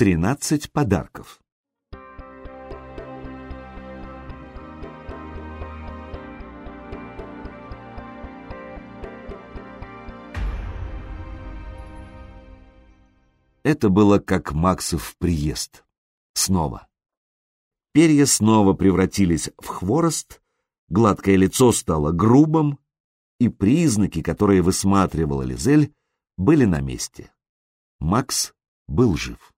Тринадцать подарков. Это было как Максов приезд. Снова. Перья снова превратились в хворост, гладкое лицо стало грубым, и признаки, которые высматривала Лизель, были на месте. Макс был жив.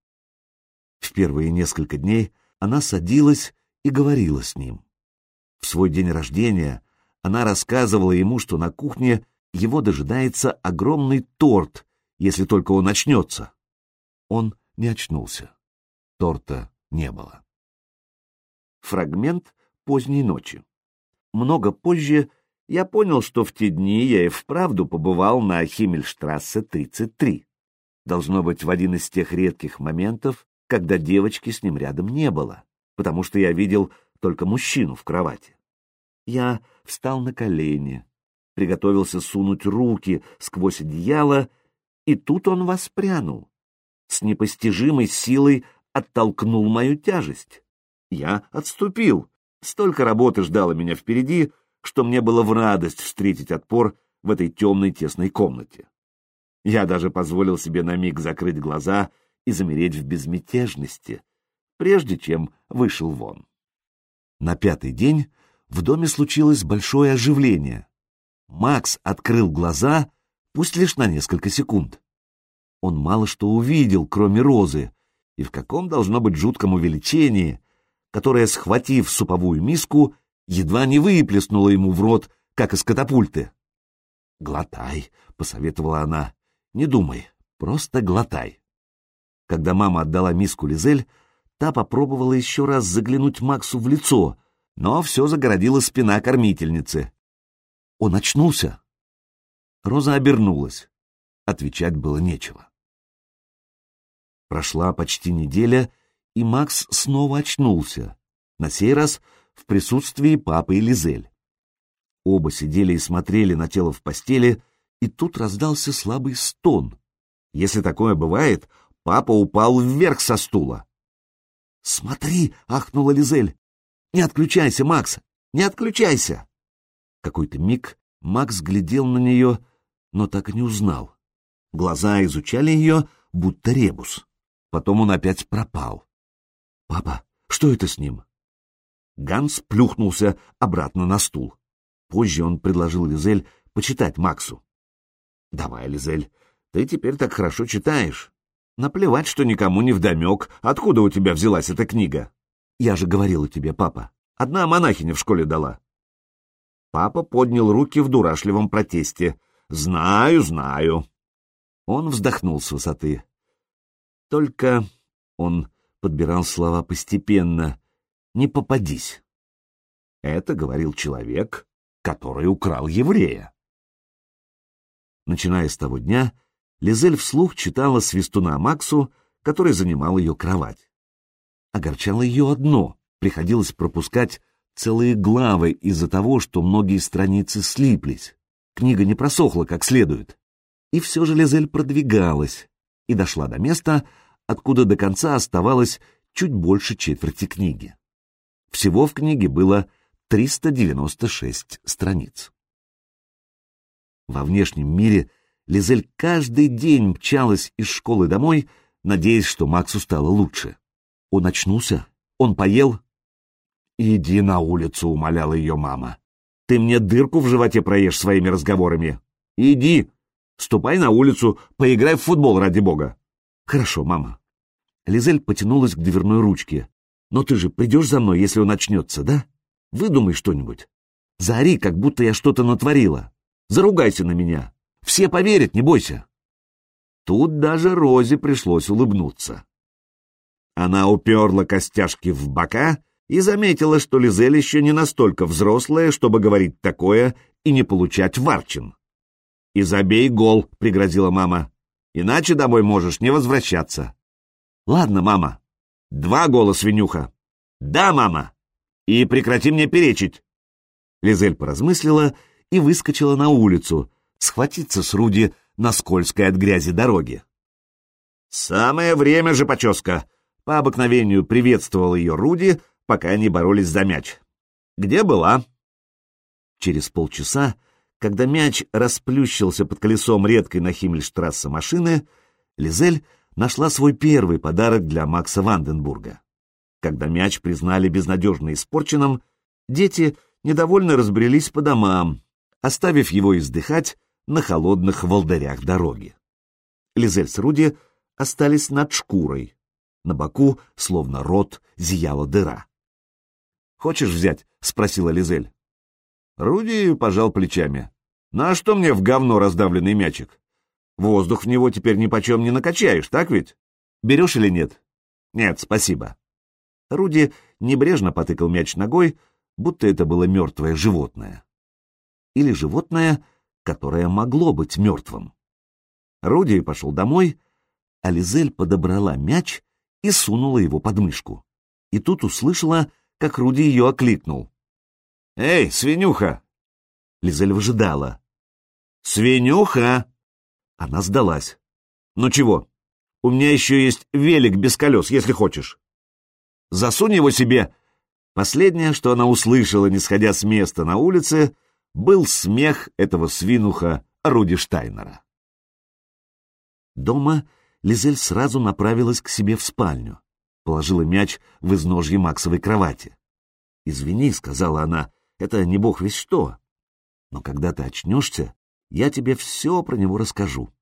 В первые несколько дней она садилась и говорила с ним. В свой день рождения она рассказывала ему, что на кухне его дожидается огромный торт, если только он очнется. Он не очнулся. Торта не было. Фрагмент поздней ночи. Много позже я понял, что в те дни я и вправду побывал на Химмельштрассе 33. Должно быть в один из тех редких моментов, когда девочки с ним рядом не было, потому что я видел только мужчину в кровати. Я встал на колени, приготовился сунуть руки сквозь одеяло, и тут он воспрянул. С непостижимой силой оттолкнул мою тяжесть. Я отступил. Столько работы ждало меня впереди, что мне было в радость встретить отпор в этой темной тесной комнате. Я даже позволил себе на миг закрыть глаза и замереть в безмятежности, прежде чем вышел вон. На пятый день в доме случилось большое оживление. Макс открыл глаза, пусть лишь на несколько секунд. Он мало что увидел, кроме розы, и в каком должно быть жутком увеличении, которое, схватив суповую миску, едва не выплеснула ему в рот, как из катапульты. «Глотай», — посоветовала она, — «не думай, просто глотай». Когда мама отдала миску Лизель, та попробовала еще раз заглянуть Максу в лицо, но все загородила спина кормительницы. Он очнулся. Роза обернулась. Отвечать было нечего. Прошла почти неделя, и Макс снова очнулся, на сей раз в присутствии папы и Лизель. Оба сидели и смотрели на тело в постели, и тут раздался слабый стон. Если такое бывает, папа упал вверх со стула. «Смотри!» — ахнула Лизель. «Не отключайся, Макс! Не отключайся!» Какой-то миг Макс глядел на нее, но так и не узнал. Глаза изучали ее, будто ребус. Потом он опять пропал. «Папа, что это с ним?» Ганс плюхнулся обратно на стул. Позже он предложил Лизель почитать Максу. «Давай, Лизель, ты теперь так хорошо читаешь. Наплевать, что никому не вдомек, откуда у тебя взялась эта книга. Я же говорила тебе, папа. Одна монахиня в школе дала». Папа поднял руки в дурашливом протесте. «Знаю, знаю». Он вздохнул с высоты. Только он подбирал слова постепенно, не попадись. Это говорил человек, который украл еврея. Начиная с того дня, Лизель вслух читала свистуна Максу, который занимал ее кровать. Огорчало ее одно — приходилось пропускать целые главы из-за того, что многие страницы слиплись. Книга не просохла как следует. И все же Лизель продвигалась и дошла до места, откуда до конца оставалось чуть больше четверти книги. Всего в книге было 396 страниц. Во внешнем мире Лизель каждый день мчалась из школы домой, надеясь, что Максу стало лучше. Он очнулся, он поел. «Иди на улицу», — умоляла ее мама. «Ты мне дырку в животе проешь своими разговорами. Иди, ступай на улицу, поиграй в футбол ради бога». «Хорошо, мама». Лизель потянулась к дверной ручке. Но ты же придешь за мной, если он очнется, да? Выдумай что-нибудь. Заори, как будто я что-то натворила. Заругайся на меня. Все поверят, не бойся. Тут даже Розе пришлось улыбнуться. Она уперла костяшки в бока и заметила, что Лизель еще не настолько взрослая, чтобы говорить такое и не получать варчин. «И забей гол», — пригрозила мама. «Иначе домой можешь не возвращаться». «Ладно, мама», Два гола, свинюха. Да, мама. И прекрати мне перечить. Лизель поразмыслила и выскочила на улицу, схватиться с Руди на скользкой от грязи дороге. «Самое время же, поческа!» По обыкновению приветствовал ее Руди, пока они боролись за мяч. «Где была?» Через полчаса, когда мяч расплющился под колесом редкой на Химмельштрассе машины, Лизель нашла свой первый подарок для Макса Ванденбурга. Когда мяч признали безнадежно испорченным, дети недовольно разбрелись по домам, оставив его издыхать на холодных волдырях дороги. Лизель с Руди остались над шкурой. На боку, словно рот, зияла дыра. «Хочешь взять?» — спросила Лизель. Руди пожал плечами. «На что мне в говно раздавленный мячик? Воздух в него теперь ни почем не накачаешь, так ведь? Берешь или нет?» «Нет, спасибо». Руди небрежно потыкал мяч ногой, будто это было мертвое животное. Или животное, которое могло быть мертвым. Руди пошел домой, а Лизель подобрала мяч и сунула его под мышку. И тут услышала, как Руди ее окликнул. «Эй, свинюха!» Лизель выжидала. «Свинюха!» Она сдалась. «Ну чего? У меня еще есть велик без колес, если хочешь. Засунь его себе!» Последнее, что она услышала, не сходя с места на улице, был смех этого свинуха Руди Штайнера. Дома Лизель сразу направилась к себе в спальню, положила мяч в изножье Максовой кровати. «Извини», — сказала она, — «это не бог весь что. Но когда ты очнешься, я тебе все про него расскажу.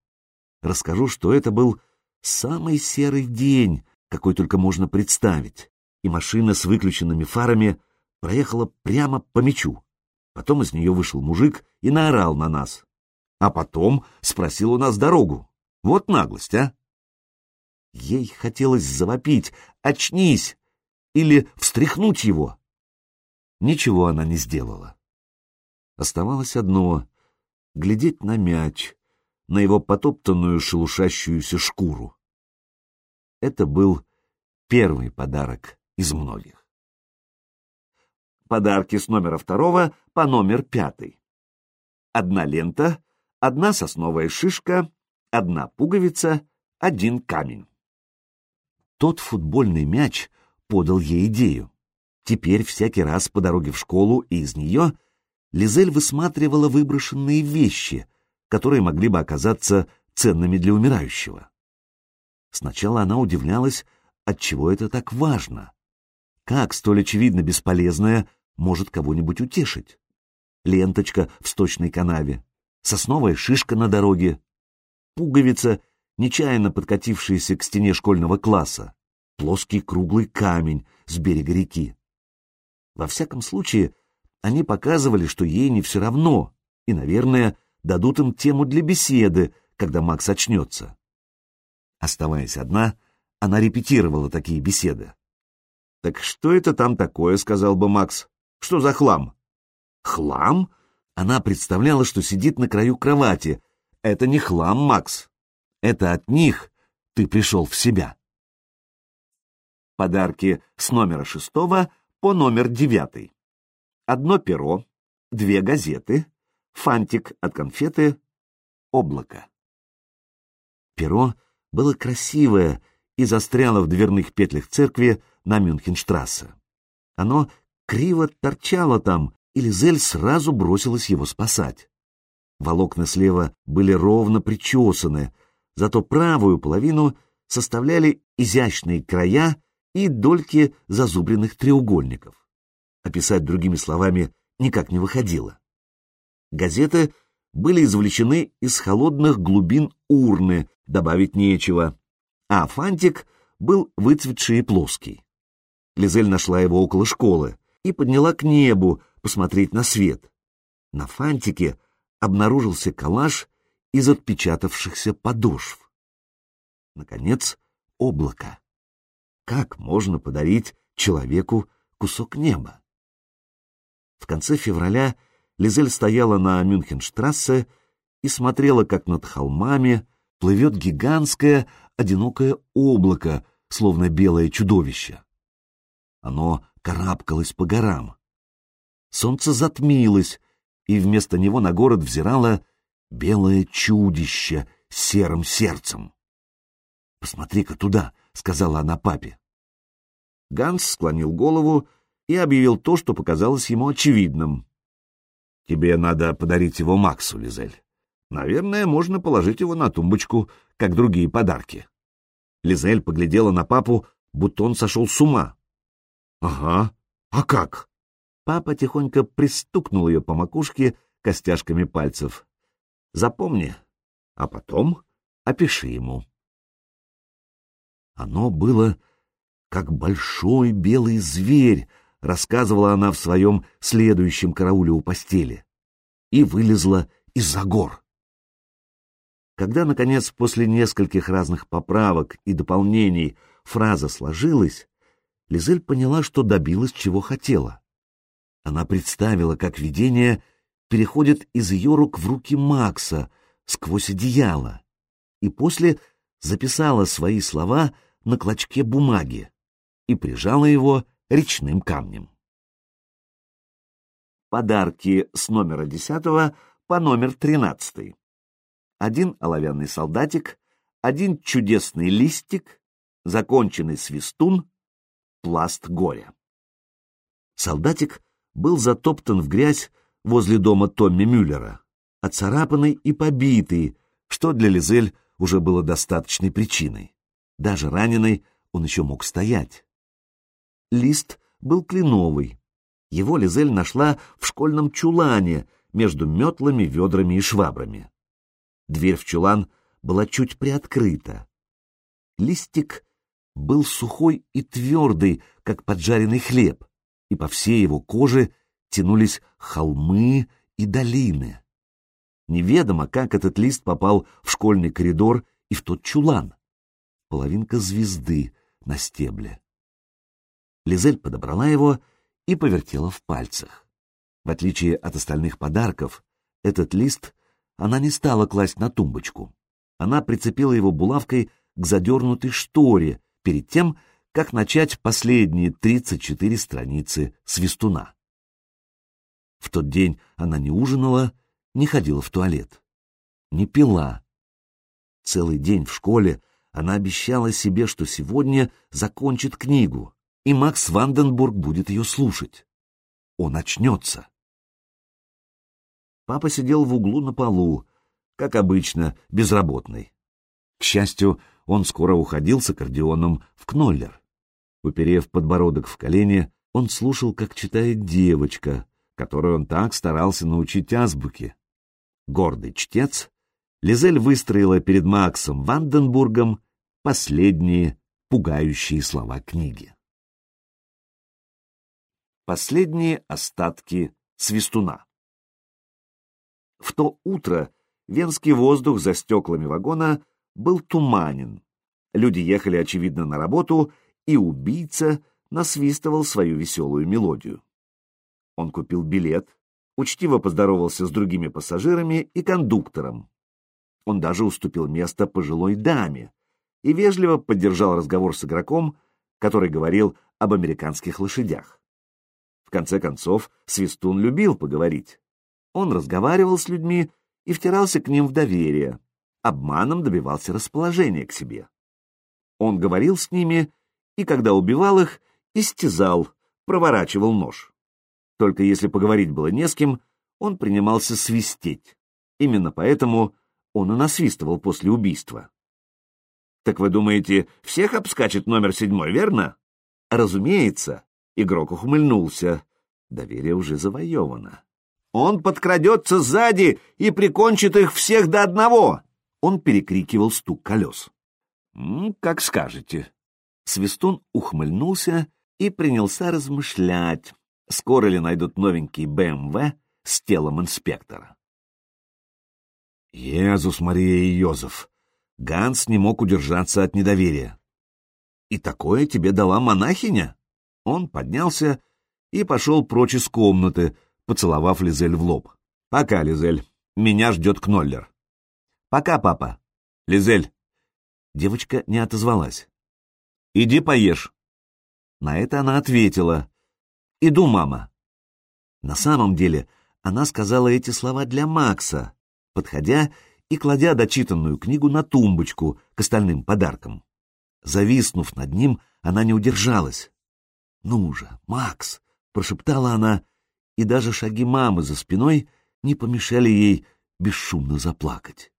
Расскажу, что это был самый серый день, какой только можно представить, и машина с выключенными фарами проехала прямо по мячу. Потом из нее вышел мужик и наорал на нас. А потом спросил у нас дорогу. Вот наглость, а! Ей хотелось завопить «Очнись!» или встряхнуть его. Ничего она не сделала. Оставалось одно — глядеть на мяч, на его потоптанную шелушащуюся шкуру. Это был первый подарок из многих. Подарки с номера второго по номер пятый. Одна лента, одна сосновая шишка, одна пуговица, один камень. Тот футбольный мяч подал ей идею. Теперь всякий раз по дороге в школу и из нее Лизель высматривала выброшенные вещи, которые могли бы оказаться ценными для умирающего. Сначала она удивлялась, отчего это так важно. Как столь очевидно бесполезное может кого-нибудь утешить? Ленточка в сточной канаве, сосновая шишка на дороге, пуговица, нечаянно подкатившаяся к стене школьного класса, плоский круглый камень с берега реки. Во всяком случае, они показывали, что ей не все равно, и, наверное, дадут им тему для беседы, когда Макс очнется. Оставаясь одна, она репетировала такие беседы. «Так что это там такое?» — сказал бы Макс. «Что за хлам?» «Хлам?» Она представляла, что сидит на краю кровати, это не хлам, Макс. Это от них ты пришел в себя. Подарки с номера шестого по номер девятый. Одно перо, две газеты, фантик от конфеты, облако. Перо было красивое и застряло в дверных петлях церкви на Мюнхенштрассе. Оно криво торчало там, и Лизель сразу бросилась его спасать. Волокна слева были ровно причесаны, зато правую половину составляли изящные края и дольки зазубренных треугольников. Описать другими словами никак не выходило. Газеты были извлечены из холодных глубин урны, добавить нечего, а фантик был выцветший и плоский. Лизель нашла его около школы и подняла к небу посмотреть на свет. На фантике — обнаружился коллаж из отпечатавшихся подошв. Наконец, облако. Как можно подарить человеку кусок неба? В конце февраля Лизель стояла на Мюнхенштрассе и смотрела, как над холмами плывет гигантское одинокое облако, словно белое чудовище. Оно карабкалось по горам. Солнце затмилось, и вместо него на город взирало белое чудище с серым сердцем. «Посмотри-ка туда», — сказала она папе. Ганс склонил голову и объявил то, что показалось ему очевидным. «Тебе надо подарить его Максу, Лизель. Наверное, можно положить его на тумбочку, как другие подарки». Лизель поглядела на папу, будто он сошел с ума. «Ага, а как?» Папа тихонько пристукнул ее по макушке костяшками пальцев. «Запомни, а потом опиши ему». Оно было как большой белый зверь, рассказывала она в своем следующем карауле у постели, и вылезла из-за гор. Когда, наконец, после нескольких разных поправок и дополнений фраза сложилась, Лизель поняла, что добилась, чего хотела. Она представила, как видение переходит из ее рук в руки Макса сквозь одеяло, и после записала свои слова на клочке бумаги и прижала его речным камнем. Подарки с номера десятого по номер тринадцатый. Один оловянный солдатик, один чудесный листик, законченный свистун, пласт горя. Солдатик был затоптан в грязь возле дома Томми Мюллера, оцарапанный и побитый, что для Лизель уже было достаточной причиной. Даже раненый он еще мог стоять. Лист был кленовый. Его Лизель нашла в школьном чулане между метлами, ведрами и швабрами. Дверь в чулан была чуть приоткрыта. Листик был сухой и твердый, как поджаренный хлеб, и по всей его коже тянулись холмы и долины. Неведомо, как этот лист попал в школьный коридор и в тот чулан. Половинка звезды на стебле. Лизель подобрала его и повертела в пальцах. В отличие от остальных подарков, этот лист она не стала класть на тумбочку. Она прицепила его булавкой к задернутой шторе перед тем, как начать последние 34 страницы свистуна. В тот день она не ужинала, не ходила в туалет, не пила. Целый день в школе она обещала себе, что сегодня закончит книгу, и Макс Ванденбург будет ее слушать. Он очнется. Папа сидел в углу на полу, как обычно, безработный. К счастью, он скоро уходил с аккордеоном в Кноллер. Уперев подбородок в колени, он слушал, как читает девочка, которую он так старался научить азбуке. Гордый чтец, Лизель выстроила перед Максом Ванденбургом последние пугающие слова книги. Последние остатки свистуна. В то утро венский воздух за стеклами вагона был туманен. Люди ехали, очевидно, на работу, и убийца насвистывал свою веселую мелодию. Он купил билет, учтиво поздоровался с другими пассажирами и кондуктором. Он даже уступил место пожилой даме и вежливо поддержал разговор с игроком, который говорил об американских лошадях. В конце концов, Свистун любил поговорить. Он разговаривал с людьми и втирался к ним в доверие, обманом добивался расположения к себе. Он говорил с ними и, когда убивал их, истязал, проворачивал нож. Только если поговорить было не с кем, он принимался свистеть. Именно поэтому он и насвистывал после убийства. Так вы думаете, всех обскачет номер седьмой, верно? Разумеется, Игрок ухмыльнулся. Доверие уже завоевано. «Он подкрадется сзади и прикончит их всех до одного!» Он перекрикивал стук колес. «М, «Как скажете». Свистун ухмыльнулся и принялся размышлять, скоро ли найдут новенький БМВ с телом инспектора. Иисус Мария и Йозеф! Ганс не мог удержаться от недоверия. «И такое тебе дала монахиня?» Он поднялся и пошел прочь из комнаты, поцеловав Лизель в лоб. «Пока, Лизель. Меня ждет Кноллер». «Пока, папа». «Лизель». Девочка не отозвалась. «Иди поешь». На это она ответила. «Иду, мама». На самом деле она сказала эти слова для Макса, подходя и кладя дочитанную книгу на тумбочку к остальным подаркам. Зависнув над ним, она не удержалась. «Ну же, Макс!» — прошептала она, и даже шаги мамы за спиной не помешали ей бесшумно заплакать.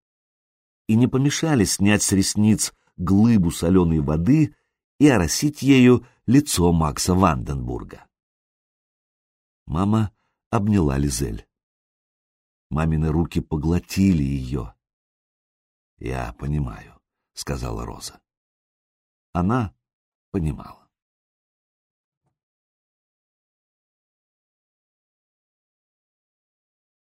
И не помешали снять с ресниц глыбу соленой воды и оросить ею лицо Макса Ванденбурга. Мама обняла Лизель. Мамины руки поглотили ее. «Я понимаю», — сказала Роза. Она понимала.